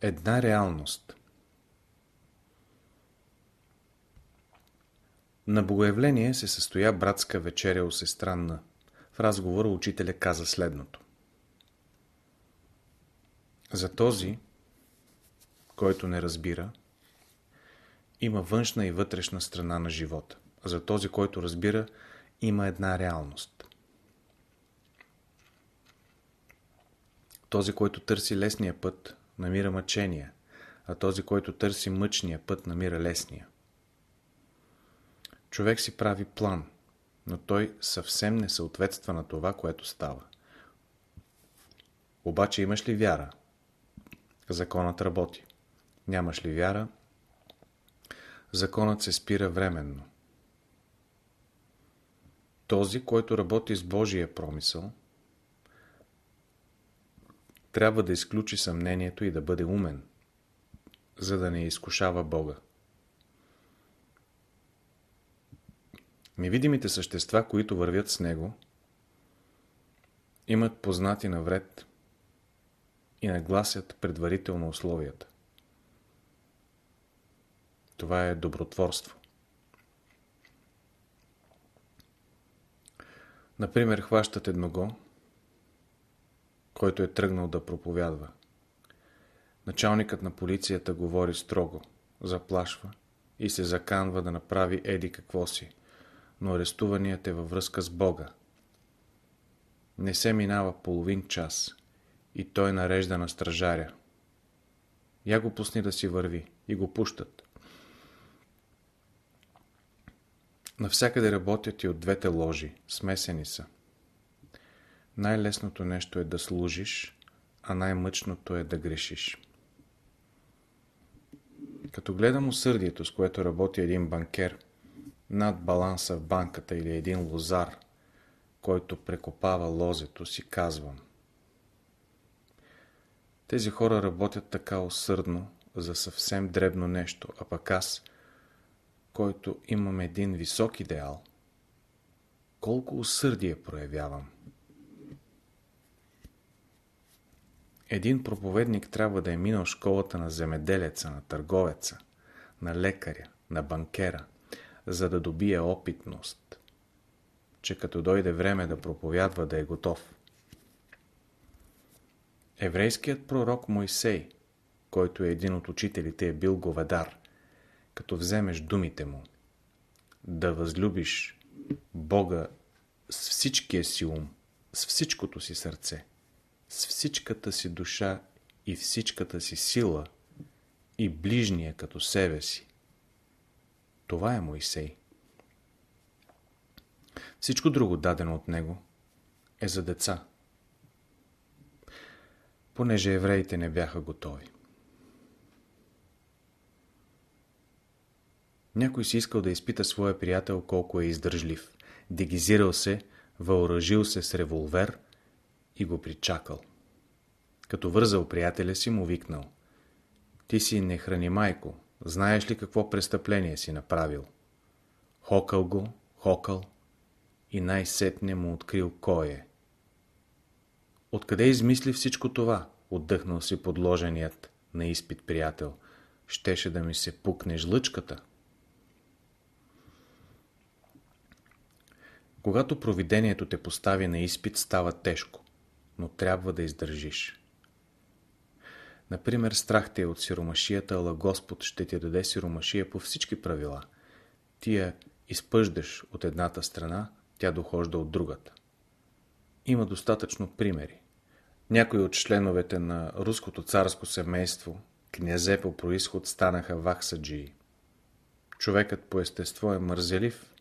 Една реалност На богоявление се състоя братска вечеря у сестра Н. В разговора учителя каза следното. За този, който не разбира, има външна и вътрешна страна на живота. А за този, който разбира, има една реалност. Този, който търси лесния път, намира мъчения, а този, който търси мъчния път, намира лесния. Човек си прави план, но той съвсем не съответства на това, което става. Обаче имаш ли вяра? Законът работи. Нямаш ли вяра? Законът се спира временно. Този, който работи с Божия промисъл, трябва да изключи съмнението и да бъде умен, за да не изкушава Бога. Невидимите същества, които вървят с Него, имат познати навред и нагласят предварително условията. Това е добротворство. Например, хващат едного, който е тръгнал да проповядва. Началникът на полицията говори строго, заплашва и се заканва да направи еди какво си, но арестуваният е във връзка с Бога. Не се минава половин час и той нарежда на стражаря. Я го пусни да си върви и го пущат. Навсякъде работят и от двете ложи, смесени са. Най-лесното нещо е да служиш, а най-мъчното е да грешиш. Като гледам усърдието, с което работи един банкер, над баланса в банката или един лозар, който прекопава лозето си, казвам. Тези хора работят така усърдно за съвсем дребно нещо, а пък аз, който имам един висок идеал, колко усърдие проявявам. Един проповедник трябва да е минал школата на земеделеца, на търговеца, на лекаря, на банкера, за да добие опитност, че като дойде време да проповядва да е готов. Еврейският пророк Мойсей, който е един от учителите, е бил говедар, като вземеш думите му, да възлюбиш Бога с всичкия си ум, с всичкото си сърце, с всичката си душа и всичката си сила и ближния като себе си. Това е Моисей. Всичко друго дадено от него е за деца, понеже евреите не бяха готови. Някой си искал да изпита своя приятел колко е издържлив. Дегизирал се, въоръжил се с револвер – и го причакал. Като вързал приятеля си, му викнал. Ти си не храни майко, знаеш ли какво престъпление си направил? Хокъл го, хокъл и най-сетне му открил кой е. Откъде измисли всичко това? Отдъхнал си подложеният на изпит приятел. Щеше да ми се пукне жлъчката. Когато провидението те постави на изпит, става тежко но трябва да издържиш. Например, страх те е от сиромашията, ала Господ ще ти даде сиромашия по всички правила. Ти я изпъждаш от едната страна, тя дохожда от другата. Има достатъчно примери. Някои от членовете на руското царско семейство, князе по происход, станаха вахсаджии. Човекът по естество е мързелив,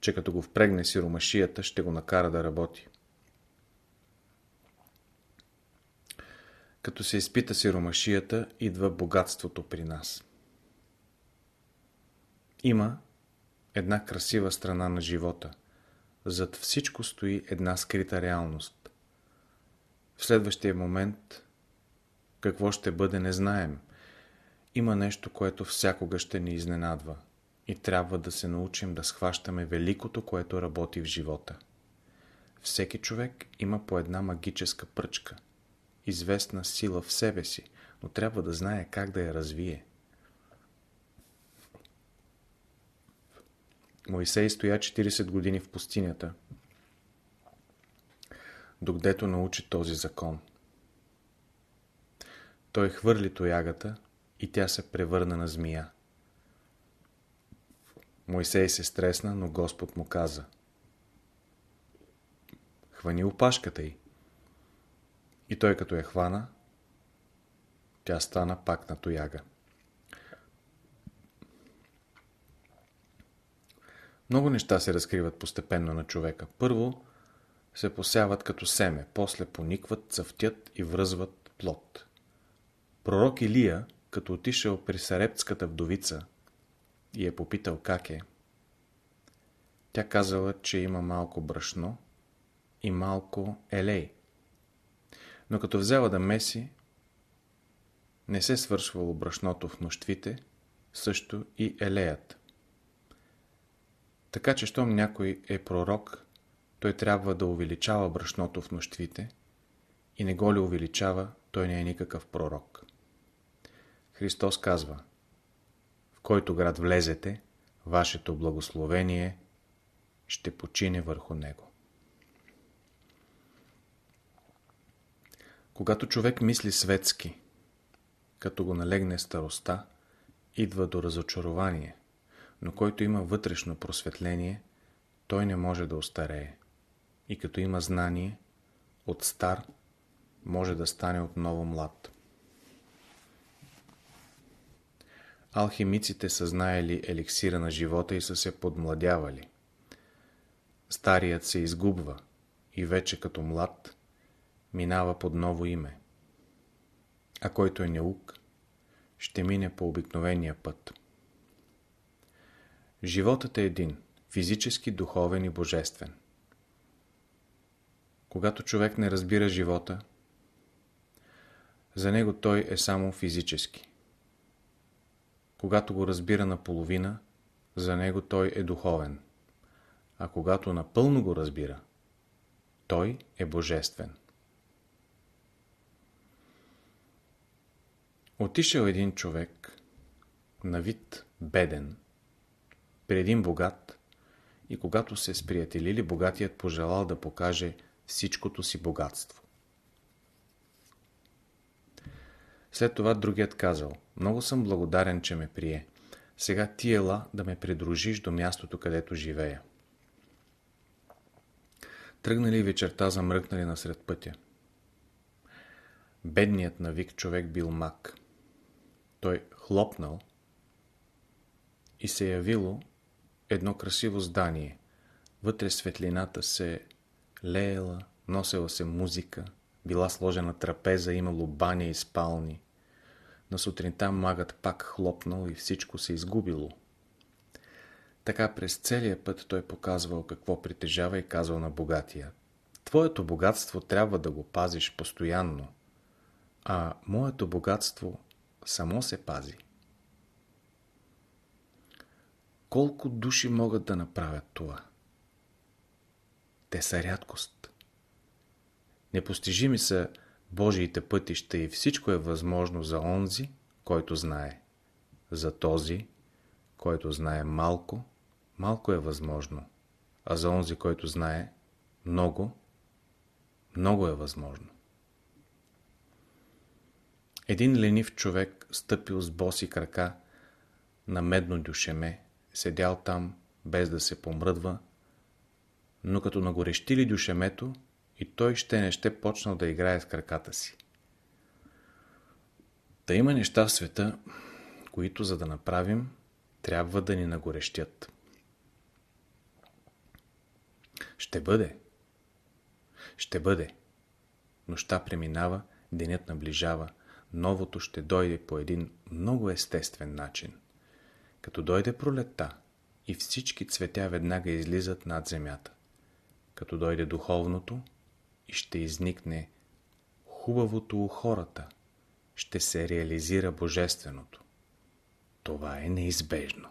че като го впрегне сиромашията, ще го накара да работи. Като се изпита сиромашията, идва богатството при нас. Има една красива страна на живота. Зад всичко стои една скрита реалност. В следващия момент какво ще бъде не знаем. Има нещо, което всякога ще ни изненадва. И трябва да се научим да схващаме великото, което работи в живота. Всеки човек има по една магическа пръчка – известна сила в себе си, но трябва да знае как да я развие. Моисей стоя 40 години в пустинята, докъдето научи този закон. Той хвърли тоягата и тя се превърна на змия. Мойсей се стресна, но Господ му каза Хвани опашката й. И той като я хвана, тя стана пак на тояга. Много неща се разкриват постепенно на човека. Първо се посяват като семе, после поникват, цъфтят и връзват плод. Пророк Илия, като отишъл при Сарепската вдовица и е попитал как е, тя казала, че има малко брашно и малко елей. Но като взела да меси, не се свършвало брашното в нощвите, също и елеят. Така че, щом някой е пророк, той трябва да увеличава брашното в нощвите и не го ли увеличава, той не е никакъв пророк. Христос казва В който град влезете, вашето благословение ще почине върху него. Когато човек мисли светски, като го налегне староста, идва до разочарование, но който има вътрешно просветление, той не може да остарее. И като има знание, от стар може да стане отново млад. Алхимиците са знаели еликсира на живота и са се подмладявали. Старият се изгубва и вече като млад минава под ново име. А който е неук, ще мине по обикновения път. Животът е един – физически, духовен и божествен. Когато човек не разбира живота, за него той е само физически. Когато го разбира наполовина, за него той е духовен. А когато напълно го разбира, той е божествен. Отишъл един човек, на вид беден, при един богат, и когато се сприятелили, богатият пожелал да покаже всичкото си богатство. След това другият казал, много съм благодарен, че ме прие. Сега ти ела да ме придружиш до мястото, където живея. Тръгнали вечерта замръкнали насред пътя. Бедният навик човек бил мак. Той хлопнал и се явило едно красиво здание. Вътре светлината се леела, носела се музика, била сложена трапеза, имало баня и спални. На сутринта магът пак хлопнал и всичко се изгубило. Така през целия път той показвал какво притежава и казал на богатия. Твоето богатство трябва да го пазиш постоянно, а моето богатство само се пази. Колко души могат да направят това? Те са рядкост. Непостижими са Божиите пътища и всичко е възможно за онзи, който знае. За този, който знае малко, малко е възможно, а за онзи, който знае много, много е възможно. Един ленив човек стъпил с боси крака на медно дюшеме, седял там без да се помръдва, но като нагорещили дюшемето и той ще не ще почнал да играе с краката си. Та има неща в света, които за да направим, трябва да ни нагорещят. Ще бъде. Ще бъде. Нощта преминава, денят наближава, новото ще дойде по един много естествен начин. Като дойде пролетта и всички цветя веднага излизат над земята. Като дойде духовното и ще изникне хубавото у хората, ще се реализира божественото. Това е неизбежно.